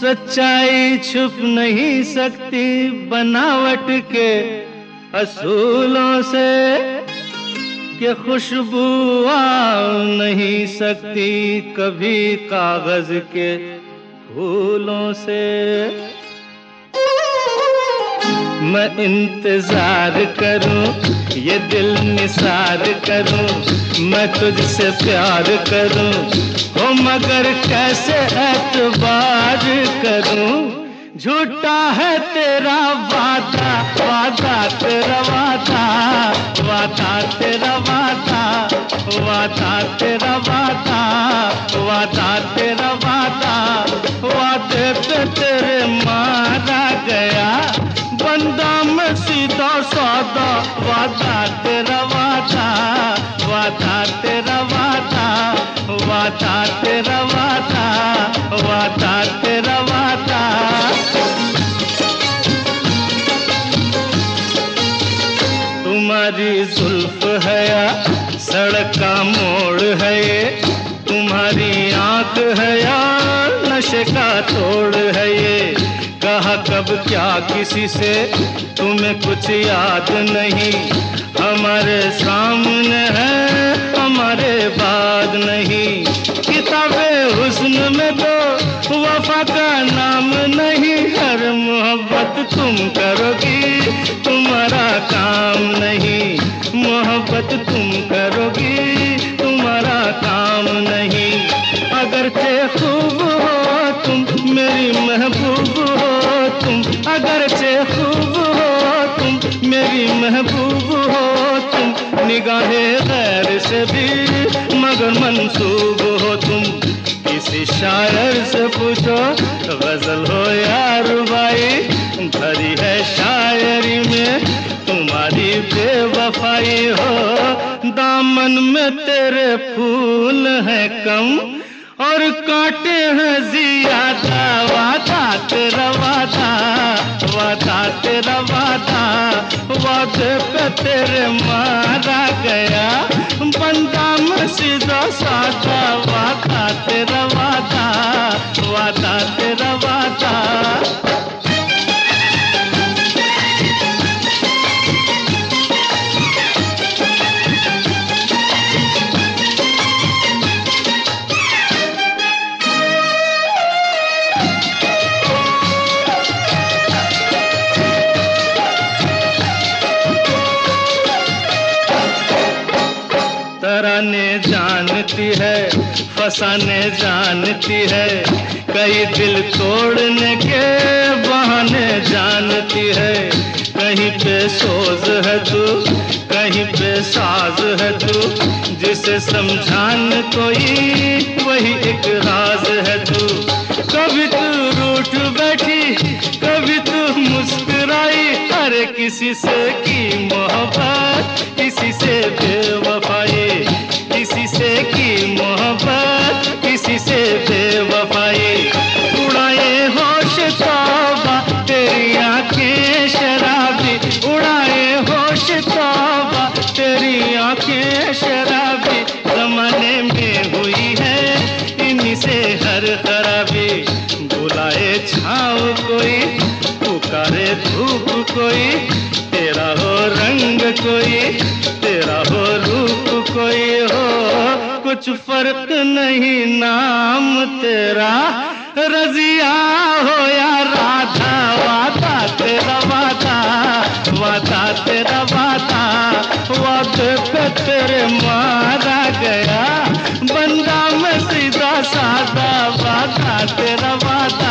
सच्चाई छुप नहीं सकती बनावट के असूलों से कि खुशबू आ नहीं सकती कभी कागज़ के फूलों से। मैं इंतज़ार करूँ, ये दिल निसार करूँ, मैं तुझसे प्यार करूँ मगर कैसे एतबार करूँ? झूठा है तेरा वादा वादा तेरा वादा वादा तेरा वादा वादा तेरा वादा वादा तेरा वादा, वादे पे तेरे मारा गया। बंदा में सीधा सादा वादा तेरा वादा वादा तेरा तेरा तुम्हारी जुल्फ है या सड़क का मोड़ है ये, तुम्हारी आँख है या नशे का तोड़ है ये। कहा कब क्या किसी से, तुम्हें कुछ याद नहीं, हमारे सामने तुम करोगी, तुम्हारा काम नहीं। मोहब्बत तुम करोगी, तुम्हारा काम नहीं। अगर से खूब हो तुम, मेरी महबूब हो तुम। अगर से खूब हो तुम, मेरी महबूब हो तुम। निगाहे गैर से भी, मगर मंसूब हो तुम। किसी शायर से पूछो, गज़ल हो यार बेवफाई हो, दामन में तेरे फूल है कम, और काटे हैं जियादा, वादा तेरा वादा वादा तेरा वादा, वादे पे तेरे मारा गया। बंदा मैं सीधा सादा, वादा तेरा वादा वादा तेरा वादा जानती है, फसाने जानती है, कई दिल तोड़ने के बहाने जानती है। कहीं पे सोज है तू, कहीं पे साज है तू, जिसे समझान कोई, वही एक राज है तू। कभी तू रूठ बैठी, कभी तू मुस्कुराई हर किसी से की मोहब्बत, किसी से बेवफाई कोई, तेरा हो रूप कोई हो, कुछ फ़र्क नहीं नाम तेरा। रजिया हो या राधा, वादा तेरा वादा वादा तेरा वादा, वादे पे तेरे मारा गया। बंदा मैं सीधा सादा वादा तेरा वादा